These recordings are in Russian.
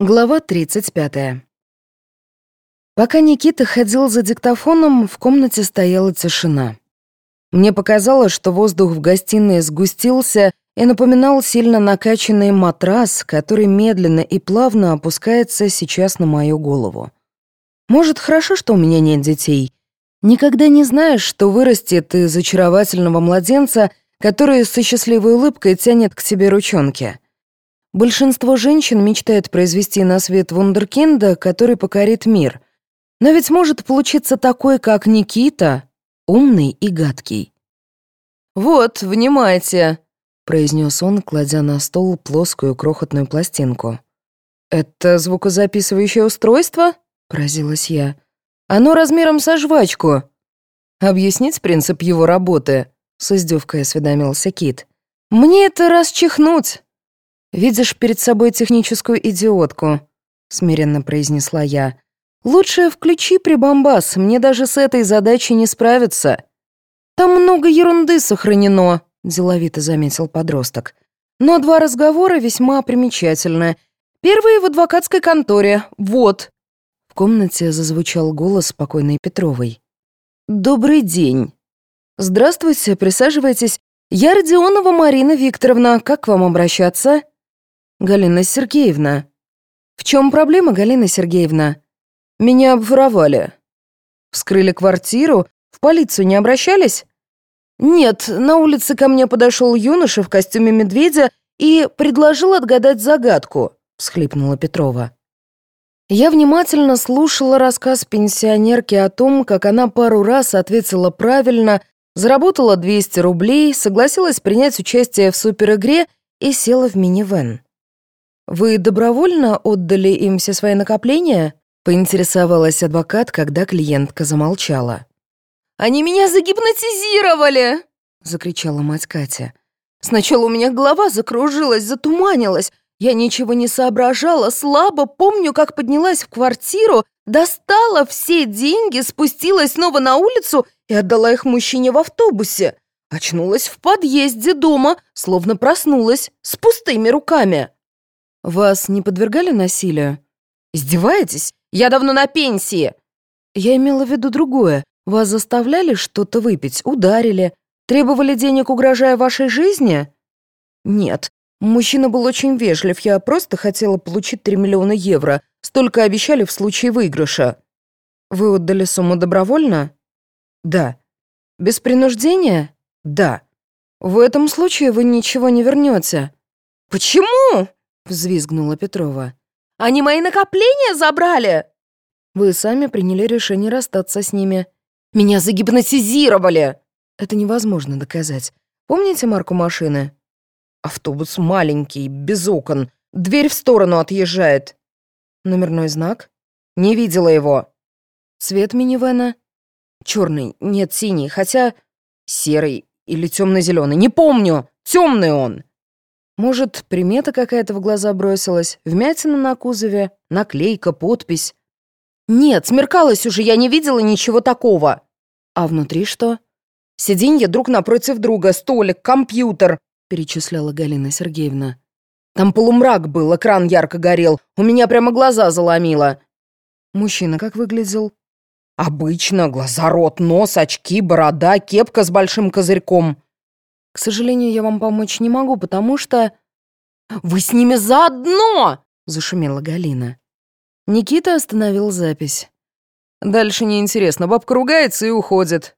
Глава 35. Пока Никита ходил за диктофоном, в комнате стояла тишина. Мне показалось, что воздух в гостиной сгустился и напоминал сильно накачанный матрас, который медленно и плавно опускается сейчас на мою голову. Может, хорошо, что у меня нет детей. Никогда не знаешь, что вырастет из очаровательного младенца, который со счастливой улыбкой тянет к тебе ручонки. Большинство женщин мечтает произвести на свет вундеркинда, который покорит мир. Но ведь может получиться такой, как Никита, умный и гадкий. «Вот, внимайте», — произнес он, кладя на стол плоскую крохотную пластинку. «Это звукозаписывающее устройство?» — поразилась я. «Оно размером со жвачку». «Объяснить принцип его работы?» — с издевкой осведомился Кит. «Мне это расчихнуть!» «Видишь перед собой техническую идиотку», — смиренно произнесла я. «Лучше включи прибамбас, мне даже с этой задачей не справиться». «Там много ерунды сохранено», — деловито заметил подросток. «Но два разговора весьма примечательны. Первый в адвокатской конторе. Вот». В комнате зазвучал голос спокойной Петровой. «Добрый день». «Здравствуйте, присаживайтесь. Я Родионова Марина Викторовна. Как к вам обращаться?» «Галина Сергеевна». «В чем проблема, Галина Сергеевна?» «Меня обворовали». «Вскрыли квартиру? В полицию не обращались?» «Нет, на улице ко мне подошел юноша в костюме медведя и предложил отгадать загадку», — всхлипнула Петрова. Я внимательно слушала рассказ пенсионерки о том, как она пару раз ответила правильно, заработала 200 рублей, согласилась принять участие в суперигре и села в минивэн. «Вы добровольно отдали им все свои накопления?» — поинтересовалась адвокат, когда клиентка замолчала. «Они меня загипнотизировали!» — закричала мать Катя. «Сначала у меня голова закружилась, затуманилась. Я ничего не соображала, слабо помню, как поднялась в квартиру, достала все деньги, спустилась снова на улицу и отдала их мужчине в автобусе. Очнулась в подъезде дома, словно проснулась, с пустыми руками. Вас не подвергали насилию? Издеваетесь? Я давно на пенсии. Я имела в виду другое. Вас заставляли что-то выпить, ударили, требовали денег, угрожая вашей жизни? Нет. Мужчина был очень вежлив. Я просто хотела получить 3 миллиона евро. Столько обещали в случае выигрыша. Вы отдали сумму добровольно? Да. Без принуждения? Да. В этом случае вы ничего не вернете. Почему? Взвизгнула Петрова. «Они мои накопления забрали!» «Вы сами приняли решение расстаться с ними. Меня загипнотизировали!» «Это невозможно доказать. Помните марку машины?» «Автобус маленький, без окон. Дверь в сторону отъезжает». «Номерной знак?» «Не видела его». «Цвет минивэна?» «Черный, нет, синий, хотя...» «Серый или темно-зеленый, не помню. Темный он». Может, примета какая-то в глаза бросилась, вмятина на кузове, наклейка, подпись. Нет, смеркалось уже, я не видела ничего такого. А внутри что? Сиденье друг напротив друга, столик, компьютер, перечисляла Галина Сергеевна. Там полумрак был, экран ярко горел, у меня прямо глаза заломило. Мужчина как выглядел? Обычно, глаза, рот, нос, очки, борода, кепка с большим козырьком. К сожалению, я вам помочь не могу, потому что...» «Вы с ними заодно!» — зашумела Галина. Никита остановил запись. «Дальше неинтересно. Бабка ругается и уходит».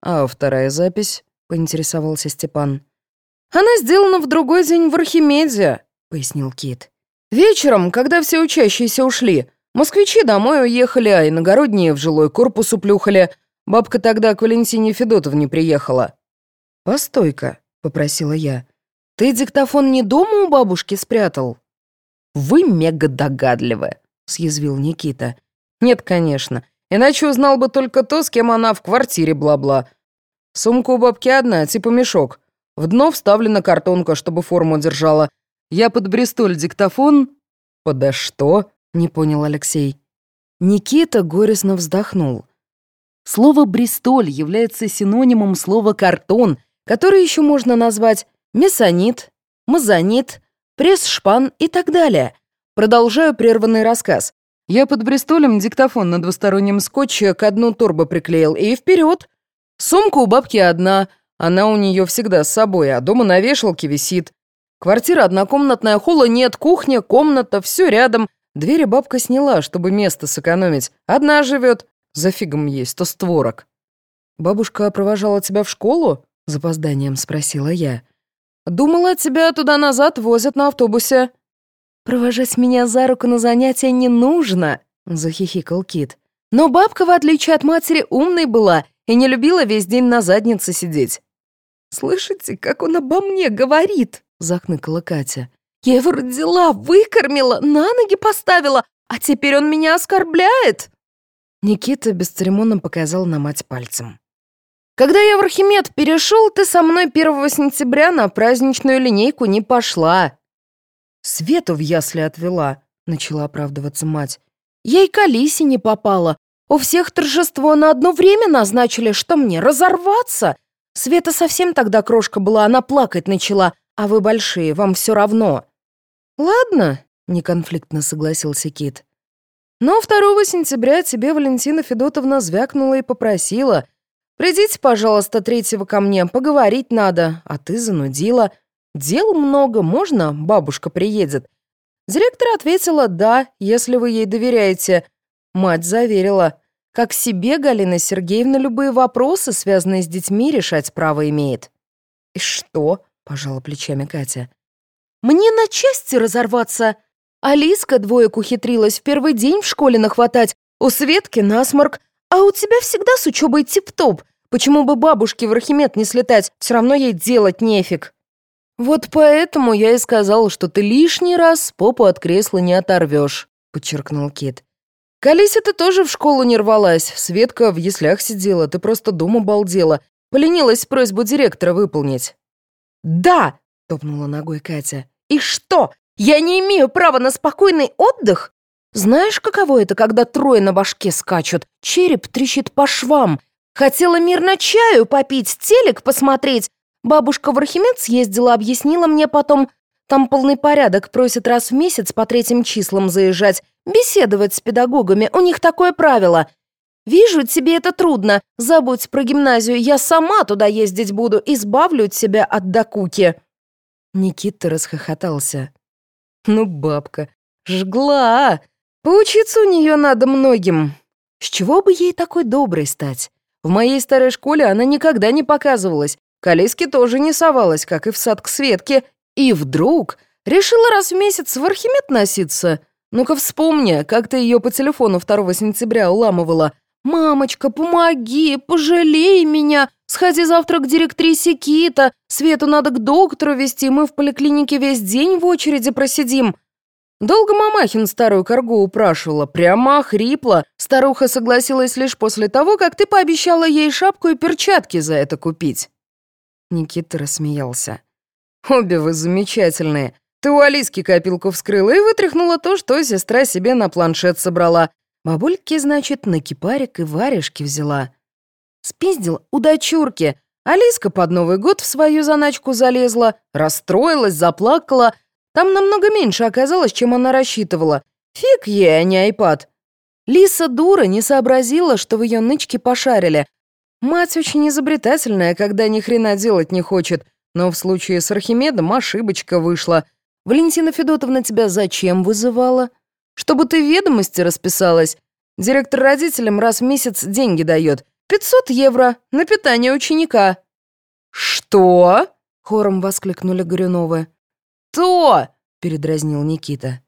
«А вторая запись?» — поинтересовался Степан. «Она сделана в другой день в Архимеде», — пояснил Кит. «Вечером, когда все учащиеся ушли, москвичи домой уехали, а иногородние в жилой корпус уплюхали. Бабка тогда к Валентине Федотовне приехала. «Постой-ка», — попросила я. «Ты диктофон не дома у бабушки спрятал?» «Вы мега догадливы», — съязвил Никита. «Нет, конечно. Иначе узнал бы только то, с кем она в квартире бла-бла. Сумка у бабки одна, типа мешок. В дно вставлена картонка, чтобы форму держала. Я под Бристоль диктофон...» «Подо что?» — не понял Алексей. Никита горестно вздохнул. Слово «бристоль» является синонимом слова «картон», который еще можно назвать месонит, мазонит, пресс-шпан и так далее. Продолжаю прерванный рассказ. Я под Бристолем диктофон на двустороннем скотче к одну торбу приклеил, и вперед. Сумка у бабки одна, она у нее всегда с собой, а дома на вешалке висит. Квартира однокомнатная, холла нет, кухня, комната, все рядом. Двери бабка сняла, чтобы место сэкономить. Одна живет, за фигом есть, сто створок. «Бабушка провожала тебя в школу?» — запозданием спросила я. «Думала, тебя туда-назад возят на автобусе». «Провожать меня за руку на занятия не нужно», — захихикал Кит. «Но бабка, в отличие от матери, умной была и не любила весь день на заднице сидеть». «Слышите, как он обо мне говорит?» — захныкала Катя. «Я его родила, выкормила, на ноги поставила, а теперь он меня оскорбляет!» Никита бесцеремонно показал на мать пальцем. «Когда я в Архимед перешел, ты со мной 1 сентября на праздничную линейку не пошла». «Свету в ясли отвела», — начала оправдываться мать. «Ей к Алисе не попала. У всех торжество на одно время назначили, что мне, разорваться? Света совсем тогда крошка была, она плакать начала, а вы большие, вам все равно». «Ладно», — неконфликтно согласился Кит. Но 2 сентября тебе Валентина Федотовна звякнула и попросила. «Придите, пожалуйста, третьего ко мне, поговорить надо». А ты занудила. «Дел много, можно? Бабушка приедет». Директор ответила «да, если вы ей доверяете». Мать заверила. Как себе Галина Сергеевна любые вопросы, связанные с детьми, решать право имеет. «И что?» — пожала плечами Катя. «Мне на части разорваться!» Алиска двоек ухитрилась в первый день в школе нахватать, у Светки насморк, а у тебя всегда с учебой тип-топ. Почему бы бабушке в Архимед не слетать, все равно ей делать нефиг. Вот поэтому я и сказал, что ты лишний раз попу от кресла не оторвешь, подчеркнул Кит. Калися ты тоже в школу не рвалась, Светка в яслях сидела, ты просто дома балдела. Поленилась просьбу директора выполнить. «Да!» — топнула ногой Катя. «И что? Я не имею права на спокойный отдых? Знаешь, каково это, когда трое на башке скачут, череп трещит по швам? Хотела мирно чаю попить, телек посмотреть. Бабушка в Архимед съездила, объяснила мне потом. Там полный порядок, просит раз в месяц по третьим числам заезжать, беседовать с педагогами, у них такое правило. Вижу, тебе это трудно. Забудь про гимназию, я сама туда ездить буду, избавлю тебя от докуки». Никита расхохотался. Ну, бабка, жгла. Поучиться у нее надо многим. С чего бы ей такой доброй стать? В моей старой школе она никогда не показывалась. К тоже не совалась, как и в сад к Светке. И вдруг решила раз в месяц в Архимед носиться. Ну-ка вспомни, как ты ее по телефону 2 сентября уламывала. «Мамочка, помоги, пожалей меня, сходи завтра к директрисе Кита, Свету надо к доктору везти, мы в поликлинике весь день в очереди просидим». Долго Мамахин старую коргу упрашивала, прямо охрипла. Старуха согласилась лишь после того, как ты пообещала ей шапку и перчатки за это купить. Никита рассмеялся. «Обе вы замечательные. Ты у Алиски копилку вскрыла и вытряхнула то, что сестра себе на планшет собрала. Бабульки, значит, на кипарик и варежки взяла. Спиздил у дочурки. Алиска под Новый год в свою заначку залезла, расстроилась, заплакала. Там намного меньше оказалось, чем она рассчитывала. Фиг ей, а не айпад. Лиса дура не сообразила, что в ее нычке пошарили. Мать очень изобретательная, когда ни хрена делать не хочет. Но в случае с Архимедом ошибочка вышла. Валентина Федотовна тебя зачем вызывала? Чтобы ты ведомости расписалась. Директор родителям раз в месяц деньги дает. 500 евро на питание ученика». «Что?» — хором воскликнули Горюновы. «То!» — передразнил Никита.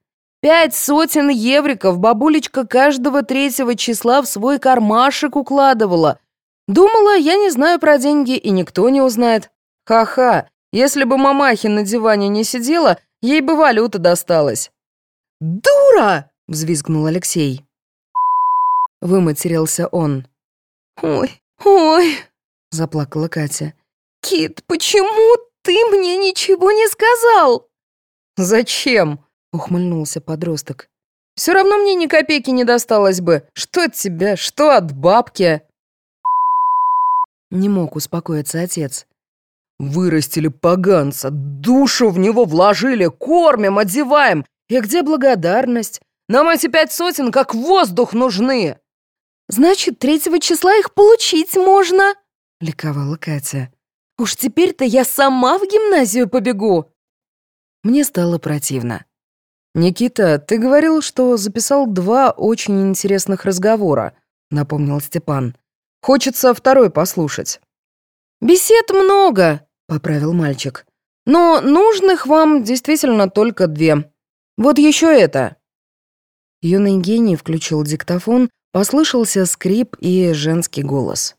«Пять сотен евриков бабулечка каждого третьего числа в свой кармашек укладывала. Думала, я не знаю про деньги, и никто не узнает. Ха-ха, если бы мамахин на диване не сидела, ей бы валюта досталась». «Дура!» — взвизгнул Алексей. Выматерился он. «Ой, ой!» — заплакала Катя. «Кит, почему ты мне ничего не сказал?» «Зачем?» — ухмыльнулся подросток. «Все равно мне ни копейки не досталось бы. Что от тебя, что от бабки?» Не мог успокоиться отец. Вырастили поганца, душу в него вложили, кормим, одеваем. И где благодарность? Нам эти пять сотен как воздух нужны!» «Значит, третьего числа их получить можно!» — ликовала Катя. «Уж теперь-то я сама в гимназию побегу!» Мне стало противно. «Никита, ты говорил, что записал два очень интересных разговора», — напомнил Степан. «Хочется второй послушать». «Бесед много», — поправил мальчик. «Но нужных вам действительно только две. Вот еще это». Юный гений включил диктофон, послышался скрип и женский голос.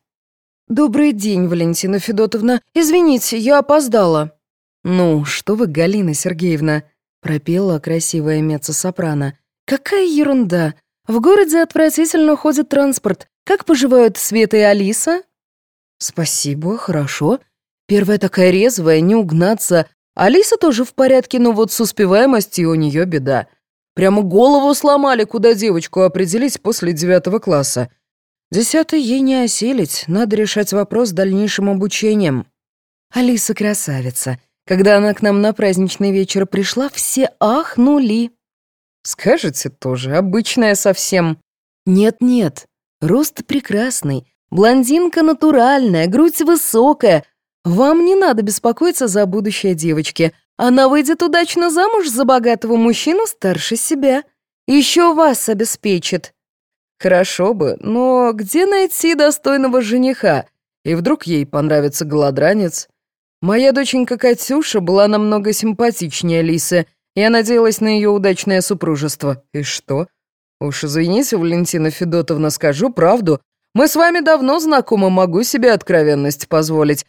«Добрый день, Валентина Федотовна. Извините, я опоздала». «Ну, что вы, Галина Сергеевна?» — пропела красивая меццо-сопрано. «Какая ерунда! В городе отвратительно ходит транспорт. Как поживают Света и Алиса?» «Спасибо, хорошо. Первая такая резвая, не угнаться. Алиса тоже в порядке, но вот с успеваемостью у нее беда. Прямо голову сломали, куда девочку определить после девятого класса. Десятый ей не осилить, надо решать вопрос с дальнейшим обучением». «Алиса красавица. Когда она к нам на праздничный вечер пришла, все ахнули». «Скажете тоже, обычная совсем». «Нет-нет, рост прекрасный, блондинка натуральная, грудь высокая. Вам не надо беспокоиться за будущее девочки. Она выйдет удачно замуж за богатого мужчину старше себя. Еще вас обеспечит». «Хорошо бы, но где найти достойного жениха? И вдруг ей понравится голодранец?» Моя доченька Катюша была намного симпатичнее Лисы. Я надеялась на ее удачное супружество. И что? Уж извините, Валентина Федотовна, скажу правду. Мы с вами давно знакомы, могу себе откровенность позволить.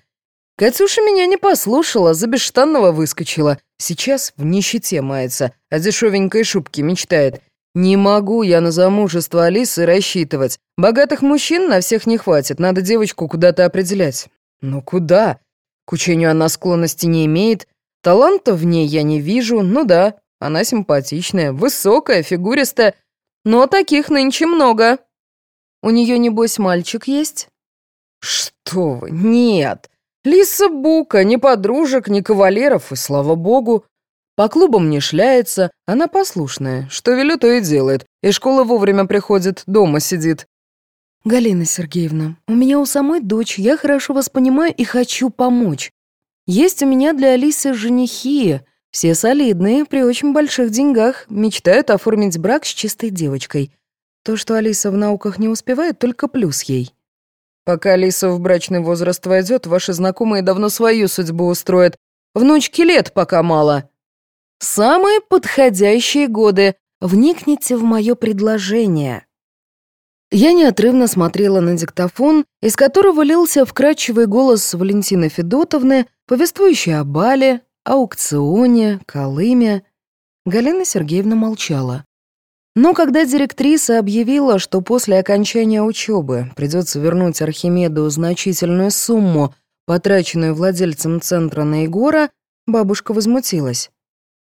Катюша меня не послушала, за бесштанного выскочила. Сейчас в нищете мается, о дешевенькой шубке мечтает. Не могу я на замужество Алисы рассчитывать. Богатых мужчин на всех не хватит, надо девочку куда-то определять. Ну куда? К учению она склонности не имеет. Таланта в ней я не вижу. Ну да, она симпатичная, высокая, фигуристая. Но таких нынче много. У нее, небось, мальчик есть? Что вы, нет. Лиса Бука, ни подружек, ни кавалеров, и слава богу. По клубам не шляется, она послушная. Что велю, то и делает. И школа вовремя приходит, дома сидит. «Галина Сергеевна, у меня у самой дочь, я хорошо вас понимаю и хочу помочь. Есть у меня для Алисы женихи, все солидные, при очень больших деньгах, мечтают оформить брак с чистой девочкой. То, что Алиса в науках не успевает, только плюс ей». «Пока Алиса в брачный возраст войдет, ваши знакомые давно свою судьбу устроят. Внучки лет пока мало». «Самые подходящие годы. Вникните в мое предложение». Я неотрывно смотрела на диктофон, из которого лился вкрадчивый голос Валентины Федотовны, повествующий о бале, аукционе, Колыме. Галина Сергеевна молчала. Но когда директриса объявила, что после окончания учебы придется вернуть Архимеду значительную сумму, потраченную владельцем центра на Егора, бабушка возмутилась.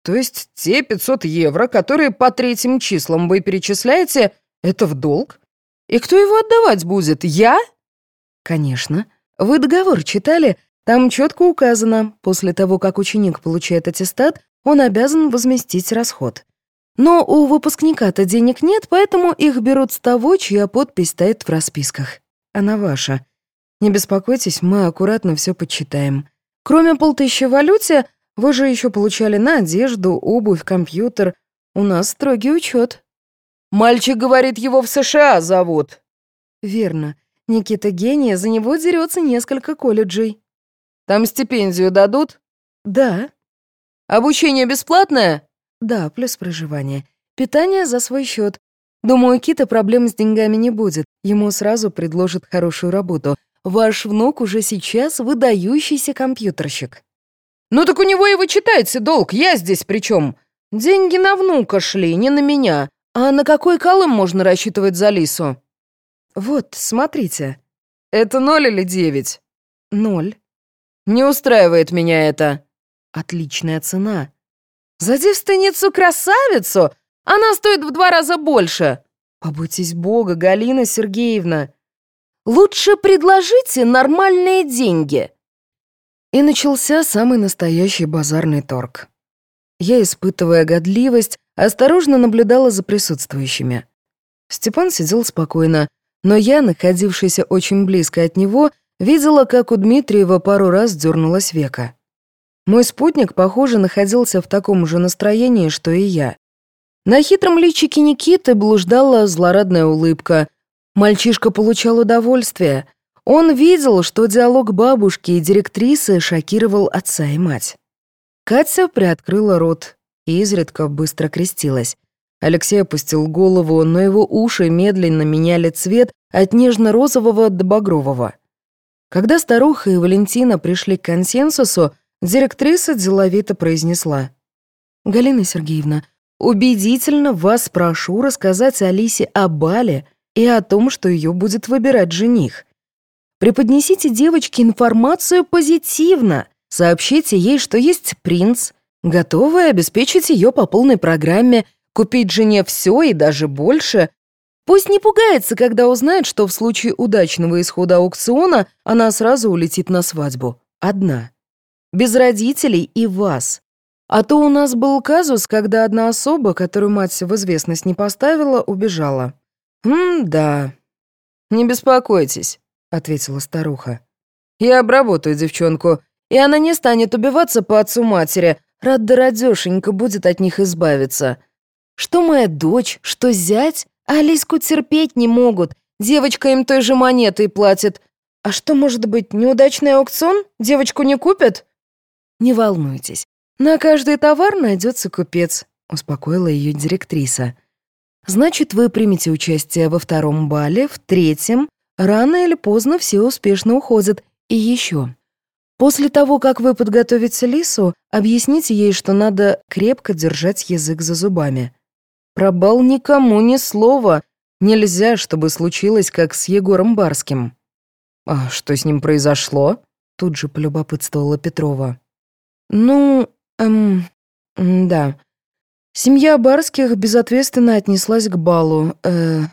«То есть те 500 евро, которые по третьим числам вы перечисляете, это в долг? И кто его отдавать будет, я? Конечно. Вы договор читали? Там четко указано, после того, как ученик получает аттестат, он обязан возместить расход. Но у выпускника-то денег нет, поэтому их берут с того, чья подпись стоит в расписках. Она ваша. Не беспокойтесь, мы аккуратно все подсчитаем. Кроме полтыщи в валюте, вы же еще получали на одежду, обувь, компьютер. У нас строгий учет. Мальчик говорит, его в США зовут». «Верно. Никита гений, за него дерется несколько колледжей». «Там стипендию дадут?» «Да». «Обучение бесплатное?» «Да, плюс проживание. Питание за свой счет. Думаю, Кита проблем с деньгами не будет. Ему сразу предложат хорошую работу. Ваш внук уже сейчас выдающийся компьютерщик». «Ну так у него и вычитайте долг, я здесь при чем? Деньги на внука шли, не на меня. «А на какой колым можно рассчитывать за Лису?» «Вот, смотрите. Это ноль или девять?» «Ноль». «Не устраивает меня это». «Отличная цена». «За девственницу-красавицу? Она стоит в два раза больше». «Побойтесь Бога, Галина Сергеевна». «Лучше предложите нормальные деньги». И начался самый настоящий базарный торг. Я, испытывая годливость, осторожно наблюдала за присутствующими. Степан сидел спокойно, но я, находившаяся очень близко от него, видела, как у Дмитриева пару раз дернулась века. Мой спутник, похоже, находился в таком же настроении, что и я. На хитром личике Никиты блуждала злорадная улыбка. Мальчишка получал удовольствие. Он видел, что диалог бабушки и директрисы шокировал отца и мать. Катя приоткрыла рот и изредка быстро крестилась. Алексей опустил голову, но его уши медленно меняли цвет от нежно-розового до багрового. Когда старуха и Валентина пришли к консенсусу, директриса деловито произнесла. «Галина Сергеевна, Убедительно вас прошу рассказать Алисе о бале и о том, что ее будет выбирать жених. Преподнесите девочке информацию позитивно, сообщите ей, что есть принц, готовы обеспечить ее по полной программе, купить жене все и даже больше. Пусть не пугается, когда узнает, что в случае удачного исхода аукциона она сразу улетит на свадьбу. Одна. Без родителей и вас. А то у нас был казус, когда одна особа, которую мать в известность не поставила, убежала. «М-да». «Не беспокойтесь», — ответила старуха. «Я обработаю девчонку, и она не станет убиваться по отцу матери. Рад да радёшенька будет от них избавиться. Что моя дочь, что зять, Алиску терпеть не могут. Девочка им той же монетой платит. А что может быть, неудачный аукцион? Девочку не купят?» «Не волнуйтесь, «На каждый товар найдется купец», — успокоила ее директриса. «Значит, вы примете участие во втором бале, в третьем. Рано или поздно все успешно уходят. И еще. После того, как вы подготовите Лису, объясните ей, что надо крепко держать язык за зубами. Про бал никому ни слова. Нельзя, чтобы случилось, как с Егором Барским». «А что с ним произошло?» Тут же полюбопытствовала Петрова. «Ну, Эм, да. Семья Барских безответственно отнеслась к балу. Э,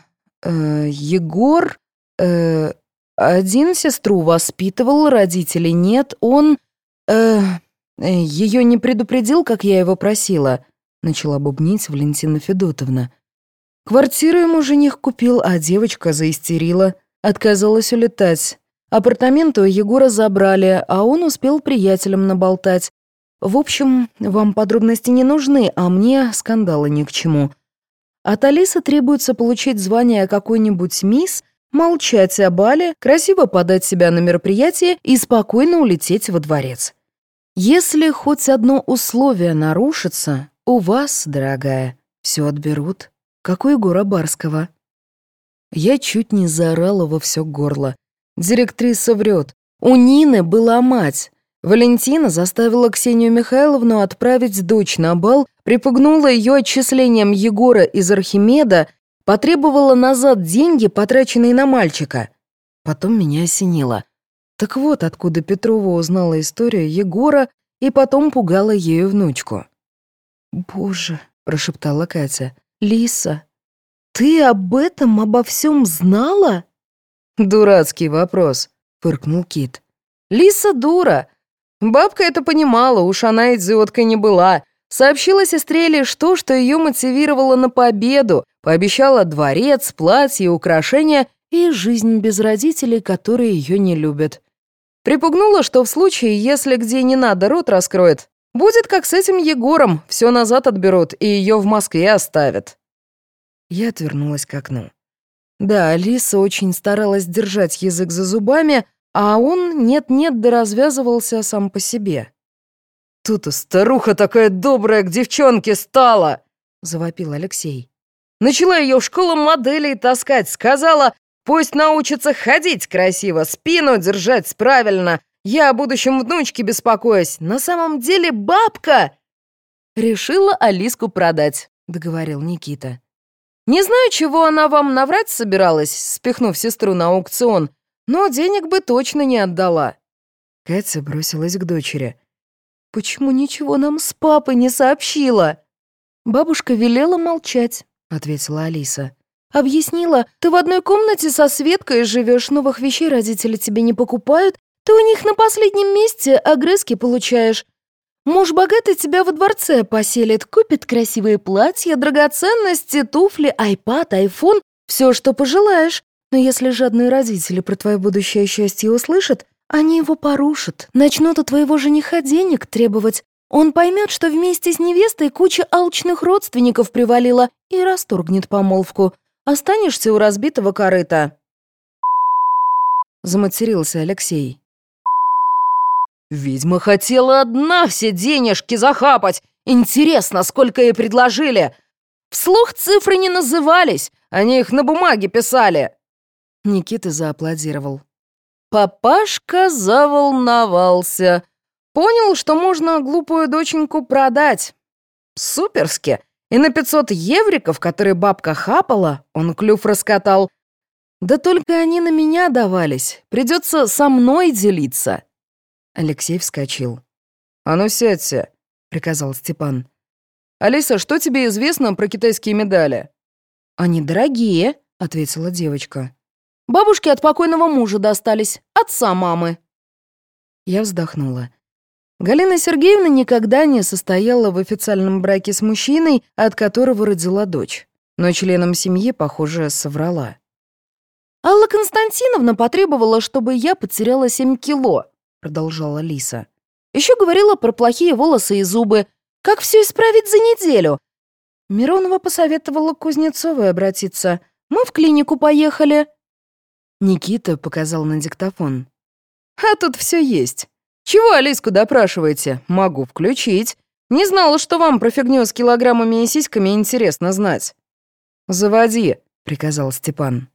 э, Егор... Э, один сестру воспитывал, родителей нет. Он... Э, ее не предупредил, как я его просила, начала бубнить Валентина Федотовна. Квартиру ему жених купил, а девочка заистерила, отказалась улетать. Апартаменты у Егора забрали, а он успел приятелям наболтать. В общем, вам подробности не нужны, а мне скандалы ни к чему. От Алисы требуется получить звание какой-нибудь мисс, молчать о бале, красиво подать себя на мероприятие и спокойно улететь во дворец. Если хоть одно условие нарушится, у вас, дорогая, все отберут, как у Барского. Я чуть не заорала во все горло. Директриса врет. У Нины была мать, Валентина заставила Ксению Михайловну отправить дочь на бал, припугнула ее отчислением Егора из Архимеда, потребовала назад деньги, потраченные на мальчика. Потом меня осенило. Так вот, откуда Петрова узнала историю Егора и потом пугала ею внучку. «Боже», — прошептала Катя, — «Лиса, ты об этом, обо всем знала?» «Дурацкий вопрос», — фыркнул Кит. «Лиса дура, Бабка это понимала, уж она идиоткой не была. Сообщила сестре лишь то, что ее мотивировало на победу, пообещала дворец, платье, украшения и жизнь без родителей, которые ее не любят. Припугнула, что в случае, если где не надо рот раскроет, будет как с этим Егором, все назад отберут и ее в Москве оставят. Я отвернулась к окну. Да, Алиса очень старалась держать язык за зубами, а он нет-нет да развязывался сам по себе. «Тут старуха такая добрая к девчонке стала!» — завопил Алексей. «Начала ее в школу моделей таскать, сказала, пусть научится ходить красиво, спину держать правильно. Я о будущем внучке беспокоюсь. На самом деле бабка!» «Решила Алиску продать», — договорил Никита. «Не знаю, чего она вам наврать собиралась, спихнув сестру на аукцион, но денег бы точно не отдала». Катя бросилась к дочери. «Почему ничего нам с папой не сообщила?» «Бабушка велела молчать», — ответила Алиса. «Объяснила, ты в одной комнате со Светкой живешь, новых вещей родители тебе не покупают, ты у них на последнем месте огрызки получаешь. Муж богатый тебя во дворце поселит, купит красивые платья, драгоценности, туфли, айпад, айфон, все, что пожелаешь. Но если жадные родители про твое будущее счастье услышат, они его порушат, начнут у твоего жениха денег требовать. Он поймет, что вместе с невестой куча алчных родственников привалила и расторгнет помолвку. Останешься у разбитого корыта. Заматерился Алексей. Ведьма хотела одна все денежки захапать. Интересно, сколько ей предложили. Вслух цифры не назывались, они их на бумаге писали. Никита зааплодировал. Папашка заволновался. Понял, что можно глупую доченьку продать. Суперски. И на 500 евриков, которые бабка хапала, он клюв раскатал. Да только они на меня давались. Придется со мной делиться. Алексей вскочил. «А ну сядься», — приказал Степан. «Алиса, что тебе известно про китайские медали?» «Они дорогие», — ответила девочка. «Бабушке от покойного мужа достались, отца мамы». Я вздохнула. Галина Сергеевна никогда не состояла в официальном браке с мужчиной, от которого родила дочь. Но членам семьи, похоже, соврала. «Алла Константиновна потребовала, чтобы я потеряла 7 кило», — продолжала Лиса. Еще говорила про плохие волосы и зубы. Как все исправить за неделю? Миронова посоветовала Кузнецовой обратиться. Мы в клинику поехали. Никита показал на диктофон. А тут все есть. «Чего Алиску допрашиваете? Могу включить. Не знала, что вам про фигню с килограммами и сиськами интересно знать». «Заводи», — приказал Степан.